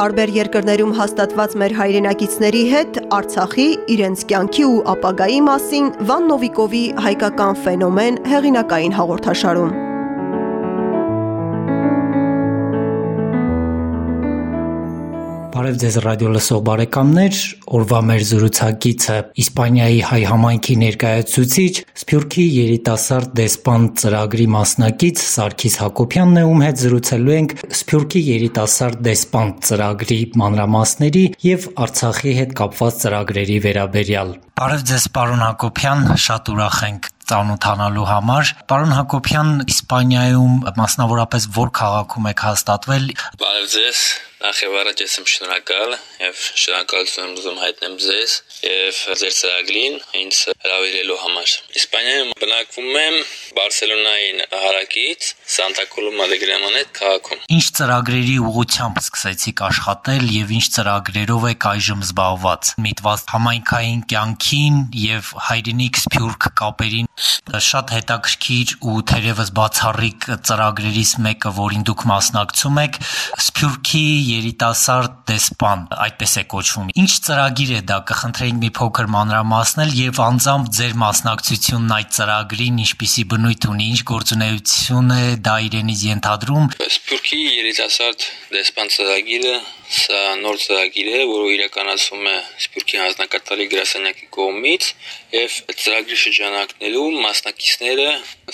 Տարբեր երկրներում հաստատված մեր հայրենակիցների հետ Արցախի, իրենց կյանքի ու ապագայի մասին Վան Նովիկովի «Հայկական ֆենոմեն» հեղինակային հաղորդաշարում։ Բարև Ձեզ ռադիո լսող բարեկամներ, օրվա մեր զրուցակիցը Իսպանիայի հայ համայնքի ներկայացուցիչ, Սփյուռքի երիտասարդ դեսպան ծրագրի մասնակից Սարգիս Հակոբյանն է, ում հետ զրուցելու ենք Սփյուռքի երիտասարդ դեսպան ծրագրի մանրամասների եւ Արցախի հետ կապված ծրագրերի վերաբերյալ։ Բարև Ձեզ, պարոն Հակոբյան, շատ ուրախ ենք ծանոթանալու համար։ Պարոն Հակոբյան, Իսպանիայում մասնավորապես որ քաղաքում եք հաստատվել։ Բարև Ձեզ, Նախ եւ առաջ ես եմ շնորհակալ եւ շնորհակալություն եմ ուզում հայտնել ձեզ եւ ձեր ծրագրին ինձ հրավիրելու համար։ Իսպանիայում բնակվում եմ Բարսելոնայի հարակից Սանտա Կոլոմա դե Գրամանետ քաղաքում։ Ինչ ծրագրերի ուղղությամբ սկսեցիք աշխատել եւ ինչ ծրագրերով եք այժմ զբաղված։ Միտված համայնքային կյանքին եւ հայրենիք սփյուռք կապերին շատ հետաքրքիր ու թերևս բացառիկ ծրագրերից մեկը, որին դուք մասնակցում եք, Սփյուռքի երիտասարդ դեսպան, այդպես է կոչվում։ Ինչ ծրագիր է դա, կխնդրեինք մի փոքր մանրամասնել եւ անձամբ ձեր մասնակցությունն այդ ծրագրին ինչպիսի բնույթ ունի, ինչ գործունեություն է դա իրենից ենթադրում։ Սփյուռքի երիտասարդ դեսպան ծրագիրը Սա նոր ծրագիր է, որը իրականացվում է Սփյուռքի հանձնակատարի գրասենյակի կողմից եւ ծրագրի շրջանակներում մասնակիցները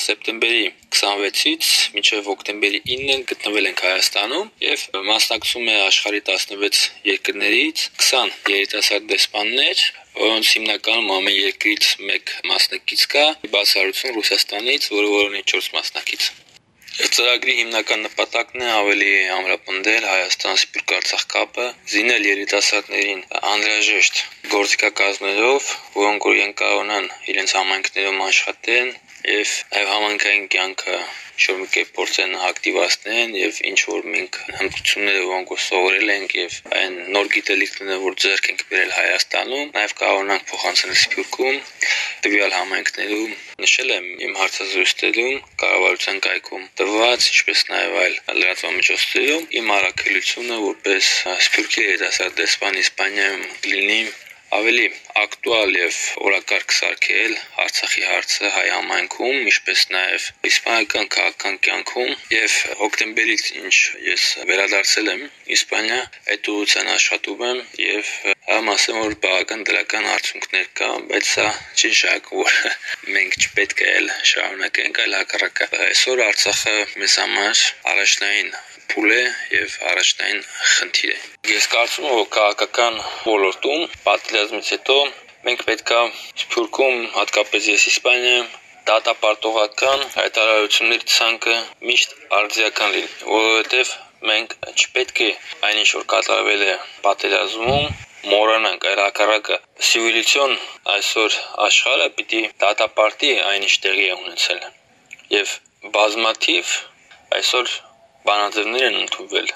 սեպտեմբերի 26-ից մինչև հոկտեմբերի 9-ը գտնվել են Հայաստանում եւ մասնակցում է աշխարհի 16 երկրներից 20 երիտասարդ դեսպաններ, որոնց հիմնականում ամեն երկրից մեկ մասնակից կա, բացառություն Ռուսաստանից, որը որ ունի 4 մասնակից։ Ծրագրի հիմնական նպատակն է ավելի ամրապնդել Հայաստան-Սփյուռք Արցախ կապը, զինել երիտասարդներին անհրաժեշտ գործիքակազմերով, որոնք որ կարողանան իրենց համայնքներում աշխատեն եւ այլ համայնքային կյանքը ինչ-որ մի կերպ փորձեն ակտիվացնեն եւ ինչ որ մենք հմտությունները որոնք որ սովորել ենք եւ այն նոր գիտելիքները որ ձեռք ենք բերել Հայաստանում նաեւ կարողանանք փոխանցել Սփյուռքում տվյալ համայնքներում նշել եմ իմ հարցազրույցներում կառավարության կայքում տված ինչպես նաեւ այլ լրատվամիջոցներում իմ առաքելությունը որպես Սփյուռքի երիտասարդ դեսպան Իսպանիայում լինի ավելի ակտուալ եւ օրակարգ սարքել Արցախի հարցը հայ համայնքում, ինչպես նաեւ իսպանական քաղաքական կյանքում եւ հոկտեմբերից ինչ ես վերադարձել եմ Իսպանիա, այդ ուղղության աշխատում եմ եւ համասեմ որ բավական դրական արդյունքներ կա, բայց սա չի շակ որ մենք չպետք է շարունակենք այլ հակառակը։ Այսօր Արցախը մեզ համար առաջնային փուլ է եւ առաջնային խնդիր է։ Ես կարծում եմ, որ քաղաքական ոլորտում պատերազմից հետո մենք պետքա Սփյուռքում, հատկապես ես Իսպանիայում դատապարտողական հայտարարությունների ցանկը միշտ արձիական լինի, որովհետև մենք չպետք է այնինչ որ կատարվել է պատերազմում մոռանանք այլ հակառակը սիվիլիզացիոն այսօր աշխարհը պիտի դատապարտի այնինչ տեղի ունեցել եւ բազմաթիվ այսօր բանաձևներ են ընդունվել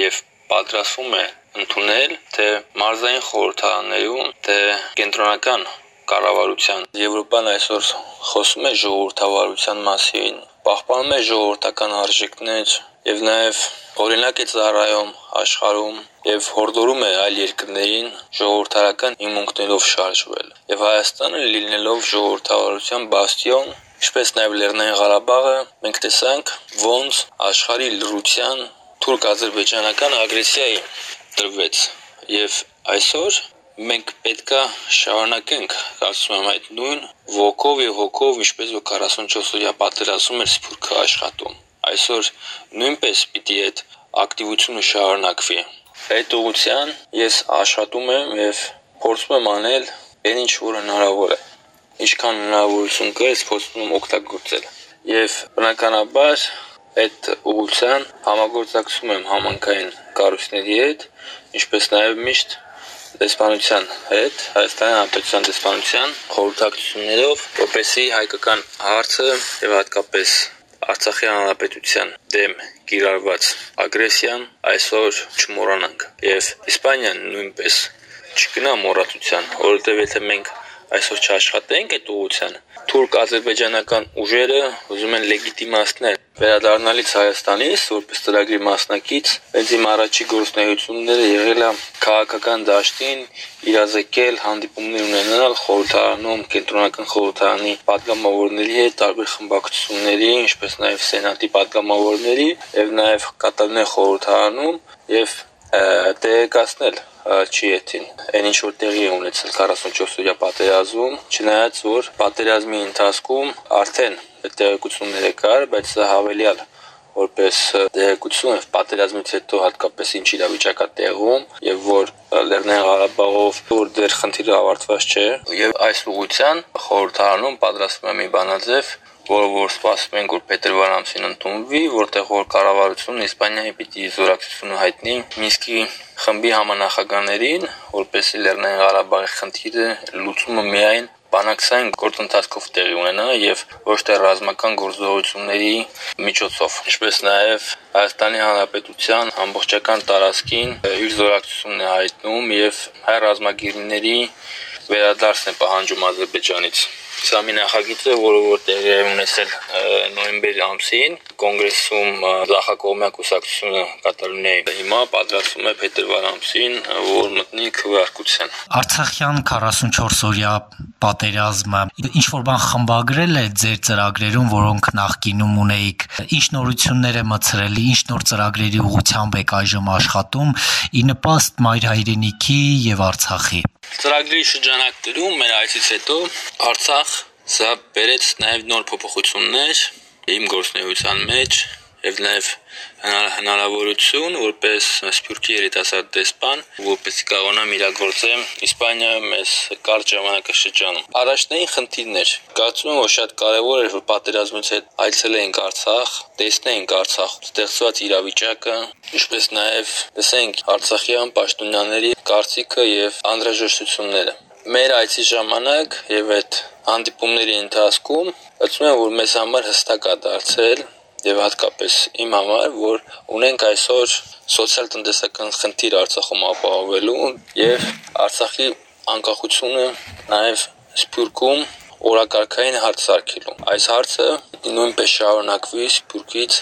եւ պատրաստվում է ընդունել թե մարզային խորհրդարաններում թե կենտրոնական կառավարության Եվրոպան այսօր խոսում է ժողովրդավարության մասին, պահպանում է ժողովրդական արժեքներ եւ նաեւ օրինակ է ծառայում աշխարհում եւ հորդորում է այլ երկրներին ժողովրդարական հիմունքներով շարժվել։ Եվ Հայաստանը լինելով ժողովրդավարության բաստիոն Ինչպես նաև Լեռնային Ղարաբաղը մենք տեսանք ոնց աշխարհի լրության թուրք-ադրբեջանական ագրեսիայի տրվեց եւ այսօր մենք պետքա շարունակենք կարծում եմ այդ նույն ոգով եւ հոգով ինչպես որ 44 օրյա պատերազմում էր Սփյուռքը աշխատում այսօր նույնպես պիտի այդ ակտիվությունը շարունակվի այդ ուղղության ես աշխատում եմ եւ փորձում եմ անել այն ինչ որ հնարավոր է ինչքան հնարավորություն կա, փորձում եմ օգտագործել։ Եվ բնականաբար այդ ուղղության համագործակցում եմ համանքային կառույցների հետ, ինչպես նաև միշտ դեսպանության հետ, Հայաստանի Հանրապետության դեսպանության խորհրդակցություններով, որպեսզի հայկական հարցը եւ հատկապես Արցախի Հանրապետության դեմ կիրառված ագրեսիան այսօր չմոռանանք։ Եվ Իսպանիան նույնպես չգնա մոռացության, որովհետև եթե մենք այսօր չաշխատենք այդ ուղղությանը, թուրք-ադրբեջանական ուժերը ուզում են լեգիտիմացնել վերադառնալից Հայաստանից որպես ծրագրի մասնակից այս իմ առաջի գործնեությունները եղել է քաղաքական դաշտին իրազեկել հանդիպումներ ունենալ խորհրդարանում կենտրոնական խորհրդարանի падգամավորների հետ տարբեր խմբակցությունների ինչպես նաև սենատի падգամավորների եւ նաեւ կատարներ խորհրդարանում եւ տեղեկացնել չի եթին այն ինչ որ տեղի է ունեցել 44 օրյա պատերազմում չնայած որ պատերազմի ընթացքում արդեն այդ տեղեկությունները կար բայց սա հավելյալ որպես տեղեկություն եւ պատերազմից հետո հատկապես ինչ իրավիճակ է տեղում եւ որ Լեռնային Ղարաբաղով որ դեռ խնդիրը ավարտված չէ եւ այս ուղղության խորհրդարանում պատրաստվում է մի բանաձև որը որ սպասում ենք որ փետրվար ամսին ընդունվի, որտեղ որ կառավարությունն Իսպանիայի պիտի զորակցությունը հայտնի Մինսկի խմբի համանախագահներին, որպեսզի Լեռնային Ղարաբաղի խնդիրը լուծումը միայն բանակցային գործընթացով տեղի ունենա եւ ոչ թե ռազմական գործողությունների միջոցով։ Ինչպես նաեւ Հայաստանի Հանրապետության ամբողջական տարածքին իր զորակցությունն է հայտնում եւ հայ ռազմագերիների վերադարձն է պահանջում Ադրբեջանից։ Սա մի նախագիծ է, որը որ տեղի է ունեցել նոյեմբեր ամսին կոնգրեսում Զախակողմյան կուսակցությունը Կատալոնիայի հիմա պատրաստվում է փետրվար ամսին, որ մտնի քվեարկության։ Արցախյան 44 օրյա պատերազմը ինչ որ բան խմբագրել է ձեր ծրագրերում, որոնք նախկինում ունեիք, ինչ նորություններ է մցրել, ինչ նոր ծրագրերի ուղղությամբ եք այժմ աշխատում՝ ի նպաստ մայր հայրենիքի եւ Արցախի։ Ծրագրի շրջանակներում մեր այցից հետո Արցախ սա բերեց նաև նոր փոփոխություններ իմ գործնեության մեջ եւ նաեւ հնարավորություն որպես Սփյուռքի երիտասարդ դեսպան, որպես կարողանամ իրագործեմ Իսպանիայում մեզ կարճ ժամանակաշրջանում։ Առաջնային խնդիրներ։ Կարծում եմ, որ շատ կարևոր էր, որ պատերազմից հետ այցելեինք Արցախ, տեսնեինք Արցախ ստեղծված իրավիճակը, ինչպես նաեւ տեսենք Արցախյան պաշտոնյաների կարծիքը եւ անդրաժեշտությունները։ Մեր այցի ժամանակ եւ այդ հանդիպումների ընթացքում ասում եմ, որ մեզ համար հստակ է դարձել եւ հատկապես իմ համար, որ ունենք այսօր սոցիալ-տնտեսական խնդիր Արցախում ապահովելու եւ Արցախի անկախությունը նաեւ Սփյուռքում օրակարգային հարց սարքելու։ Այս հարցը նույնպես շարունակվի Սփյուռքից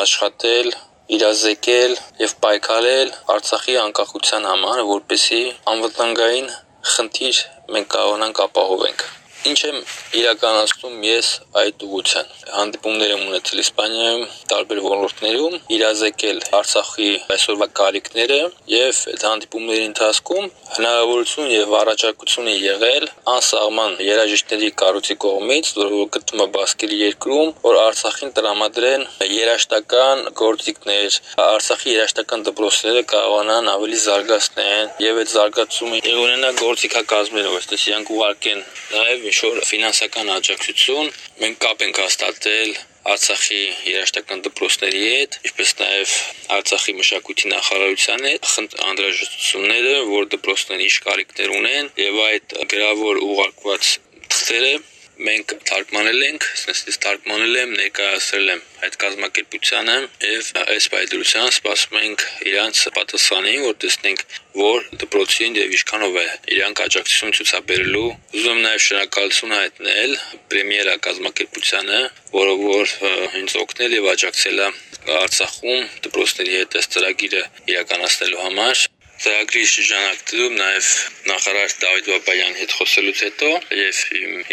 աշխատել իրազեկել եւ պայքարել Արցախի անկախության համար, որպեսզի անվտանգային խնդիր մենք կարողանանք ապահովենք։ Ինչ եմ իրականացնում ես այդ ուղղության։ Հանդիպումներ եմ ունեցել Իսպանիայում տարբեր ոլորտներում, իրազեկել Արցախի այսօրվա կարիքները եւ այդ հանդիպումների ընթացքում հնարավորություն եւ առաջարկություն է եղել անսահման երաժիշտների կառույցի կողմից, որը գտնվում է Բասկելի երկրում, որ Արցախին տրամադրեն երաշտական գործիքներ, Արցախի երաշտական դպրոցները կարողանան ավելի զարգացնեն եւ այդ զարգացումը ունենա գործիքակազմերով, այսինքն ուղարկեն նաեւ ինչ-որ ֆինանսական աջակցություն մենք կապ ենք հաստատել Արցախի երաշտական դպրոցների հետ, ինչպես նաև Արցախի մշակույթի նախարարության հետ անդրաժեշտությունները, որ դպրոցները ինչ կարիքներ ունեն եւ այդ գրավոր ուղարկված թղթերը մենք թարգմանել ենք, ասես թարգմանել եմ, ներկայացրել եմ այդ կազմակերպությանը եւ այս բայդրության սպասում ենք իրանց պատասխանին, որ տեսնենք որ դպրոցին եւ ինչքանով է իրանք աջակցություն ցուցաբերելու։ Ուզում եմ նաեւ շնորհակալություն հայտնել պրեմիերա կազմակերպությանը, որը որ ինձ օգնել եւ աջակցել է Արցախում դպրոցների հետ այս ծրագիրը իրականացնելու համար ծրագրի շրջանակներում նաև նախարար Դավիթ Բաբայանի հետ խոսելուց հետո եւ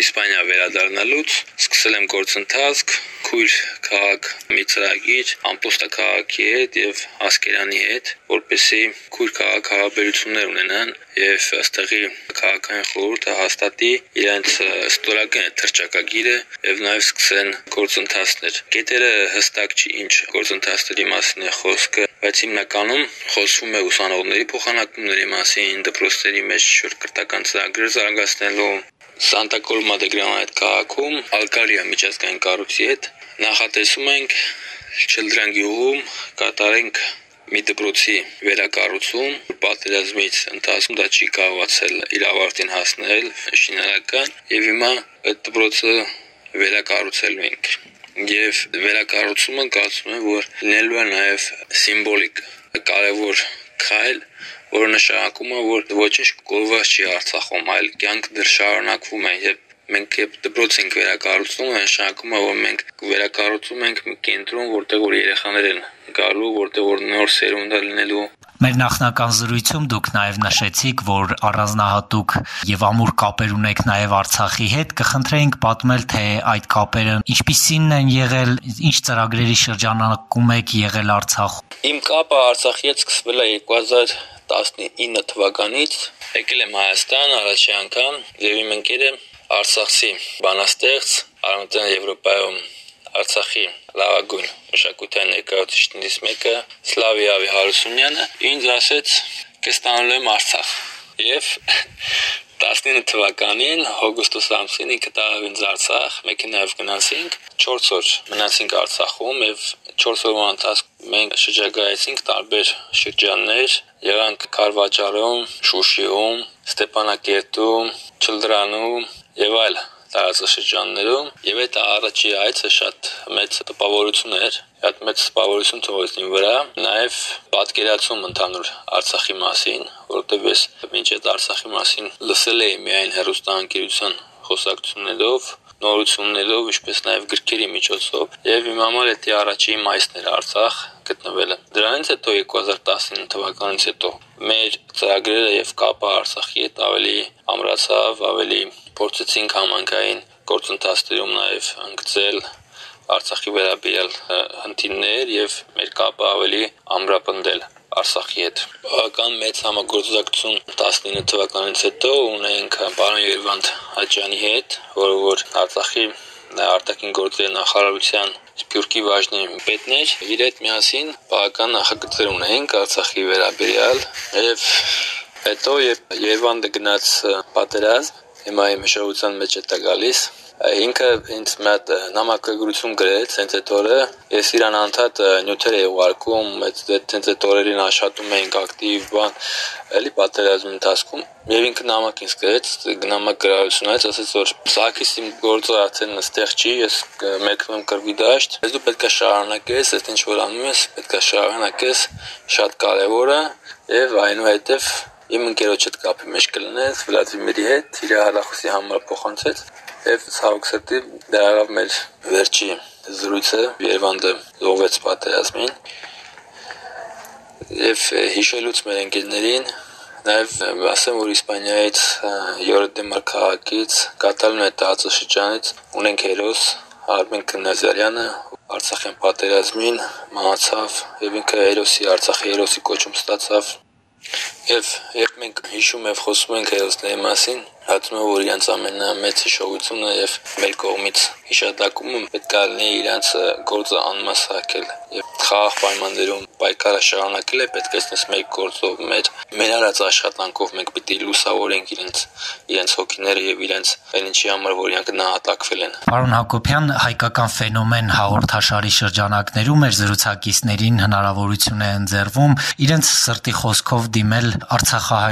Իսպանիա վերադառնալուց սկսել եմ գործընթաց քույր քաղաք մի ծրագիր ամպոստա քաղաքի հետ եւ Ասկերանի հետ որպեսի քույր քաղաք հարաբերություններ ունենան եւ ըստեղի քաղաքային խորհուրդը հաստատի իրենց ստորական թրջակագիրը եւ նաեւ սկսեն գործընթացներ։ Գետերը հստակ չի ինչ գործընթացների մասին է խոսքը, բայց հիմնականում խոսվում է ուսանողների փոխանակումների մասին, դպրոցների մեջ շուտ կրթական ծրագրեր զարգացնելու Սանտա Կոլմա դե Գրանայտ քաղաքում Ալկալիա միջազգային կառույցի հետ նախատեսում ենք Չլդրան գյուղում կատարենք մի դպրոցի վերակառուցում պատերազմից ընթացքում դա չի կարողացել իր ավարտին հասնել շինարական եւ հիմա այդ դպրոցը վերակառուցելու ենք եւ վերակառուցումը կարծում եմ որ լինելու է նաեւ սիմվոլիկ կարևոր քայլ, որը նշանակում է, որ ոչինչ կորված չի Արցախում, այլ կյանք դեռ շարունակվում է եւ մենք երբ դպրոց ենք վերակառուցում, նշանակում է, որ մենք վերակառուցում ենք մի կենտրոն, որտեղ որ երեխաներ են գալու, որտեղ որ նոր սերունդ է լինելու Մեր նախնական զրույցում դուք նաև նշեցիք, որ առանձնահատուկ եւ ամուր կապեր ունեք նաև Արցախի հետ։ Կխնդրեինք պատմել, թե այդ կապերը ինչպիսին են եղել, ինչ ծրագրերի շրջանակում եք եղել Արցախում։ Իմ կապը Արցախի հետ սկսվել է 2019 թվականից։ Եկել եմ Հայաստան առաջի անգամ եւ իմ ընկերը Արցախի բանաստեղծ Արմատյան Եվրոպայում Արցախի լավագույն մշակութային ներկայացուցիչներից մեկը Սլավիա Հարությունյանը ինձ ասեց կստանալու եմ Արցախ եւ 19 թվականին հոգոստոս ամսին ինքը տարավ ինձ Արցախ մեքենայով գնացինք 4 օր մնացինք Արցախում եւ 4 օրվա ընթացքում մենք շրջագայեցինք տարբեր շրջաններ եղանք Կարվաճարում, Շուշիում, Ստեփանակերտում, Չլդրանում եւ այլ տարածաշրջաններում եւ այդ առաջի այցը շատ մեծ տպավորություն էր շատ մեծ տպավորություն թողեց իմ վրա նաեւ պատկերացում ընդհանուր Արցախի մասին որովհետեւ ես մինչ այդ Արցախի մասին լսել էի միայն հերոստանգերության խոսակցություններով նորություններով, ինչպես նաև գրքերի միջոցով, եւ իմ համար դա առաջին մայիսն էր Արցախ գտնվելը։ Դրանից հետո 2019 թվականից հետո մեր ծրագրերը եւ կապը Արցախի հետ ավելի ամրացավ, ավելի փորձեցինք համանքային գործընթացներում նաև ընդգծել Արցախի վերաբերյալ հնդիններ եւ մեր կապը ավելի ամրապնդել Արցախի հետ։ Բավական մեծ համագործակցություն 19 թվականից հետո ունենք պարոն Երվանդ Հաջյանի հետ, որը որ Արցախի արտաքին գործերի նախարարության Սփյուռքի բաժնի պետն էր։ Իր հետ միասին բավական նախագծեր ունենք Արցախի վերաբերյալ եւ հետո երբ Երևանը գնաց պատերազմ հիմա իմ հիշողության մեջ է դա գալիս ինքը ինձ մատ նամակագրություն գրեց հենց այդ օրը ես իրան անդադ նյութեր էի ուղարկում այդ հենց այդ օրերին աշխատում էինք ակտիվ բան էլի պատերազմի ընթացքում եւ ինքը նամակ ինձ գրեց նամակ գրալությունից ասաց որ սակիս իմ գործը արդեն այստեղ չի ես մեկնում եմ կրվի դաշտ ես դու պետք է շարունակես այդ ինչ որ անում ես պետք է շարունակես շատ կարեւոր է եւ այնուհետեւ իմ ընկերոջը կապի մեջ կլինես Վլադիմիրի հետ, իր հալախոսի համարը փոխանցեց եւ ցավոք սրտի դարավ մեր վերջի զրույցը Երևանը զոհվեց պատերազմին եւ հիշելուց մեր ընկերներին Նաև ասեմ, որ Իսպանիայից Յորդեմար քաղաքից Կատալոնիա տարածաշրջանից ունենք հերոս Արմեն Կնազարյանը Արցախյան պատերազմին մահացավ եւ ինքը հերոսի Արցախի հերոսի կոչում ստացավ Եվ երբ մենք հիշում եւ խոսում ենք հայոցների մասին, հատնում է որ իրանց ամենամեծ հիշողությունը եւ մեր կողմից հիշատակումը պետք է լինի իրանց գործը անմասակել եւ խաղաղ պայմաններում պայքարը շարունակել է պետք է ասես մեր գործով մեր մեր արած աշխատանքով մենք պիտի լուսավորենք իրենց իրենց հոգիները եւ իրենց այն ինչի համար որ իրանք նահատակվել են Պարոն Հակոբյան հայկական ֆենոմեն հաղորդաշարի շրջանակներում մեր զրուցակիցներին հնարավորություն է ընձեռվում իրենց սրտի խոսքով դիմել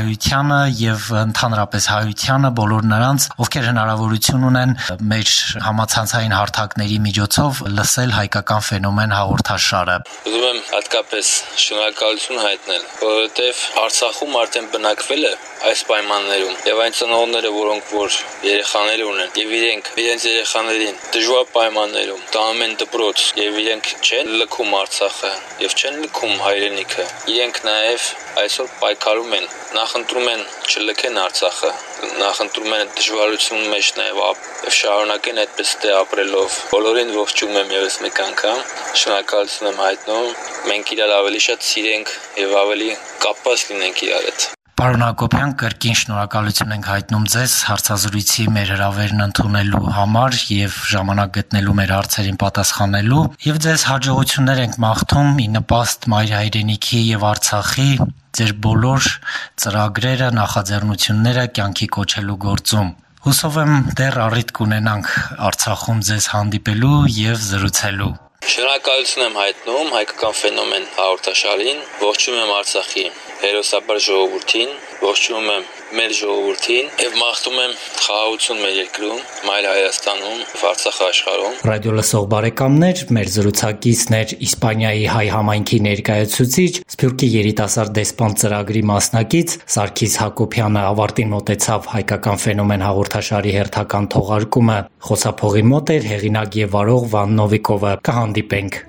Արցախահայությանը եւ ընդհանրապես հայությանը բոլոր նրանց, ովքեր հնարավորություն ունեն մեր համացանցային հարթակների միջոցով լսել հայկական ֆենոմեն հաղորդաշարը։ Ուզում եմ հատկապես շնորհակալություն հայտնել, որովհետեւ Արցախում արդեն բնակվել է այս պայմաններում եւ այն ծնողները, որոնք որ երեխաներ ունեն եւ իրենք իրենց երեխաներին դժվար պայմաններում տանում են դպրոց եւ իրենք չեն լքում Արցախը եւ չեն լքում հայրենիքը իրենք նաեւ այսօր պայքարում են նախընտրում են չլքեն Արցախը նախընտրում են դժվարություն մեջ նաեւ եւ շարունակեն այդպես դե ապրելով բոլորին ողջունում եմ եւս մեկ անգամ շնորհակալություն եմ հայտնում մենք իրար ավելի շատ սիրենք եւ ավելի կապված լինենք իրար հետ Պարոն Հակոբյան, կրկին շնորհակալություն ենք հայտնում ձեզ հարցազրույցի մեր հրավերն ընդունելու համար եւ ժամանակ գտնելու մեր հարցերին պատասխանելու եւ ձեզ հաջողություններ ենք մաղթում ի նպաստ մայր հայրենիքի եւ Արցախի ձեր բոլոր ծրագրերը, նախաձեռնությունները կյանքի կոչելու գործում։ Հուսով եմ դեռ առիթ կունենանք Արցախում ձեզ հանդիպելու եւ զրուցելու։ Շնորհակալություն եմ հայտնում հայկական ֆենոմեն հաղորդաշարին։ Ողջունում եմ Արցախի հերոսաբար ժողովրդին, ողջունում եմ մեր ժողովրդին եւ մաղթում եմ խաղաղություն մեր երկրում, մայր Հայաստանում, Արցախ աշխարհում։ Ռադիո լսող բարեկամներ, մեր զրուցակիցն էր Իսպանիայի հայ համայնքի ներկայացուցիչ, Սփյուռքի երիտասարդ դեսպան ծրագրի մասնակից Սարգիս Հակոբյանը ավարտին մոտեցավ հայկական ֆենոմեն հաղորդաշարի հերթական թողարկումը։ Խոսափողի մոտ էր հեղինակ եւ վարող Վան Նովիկովը։ Կհանդիպենք։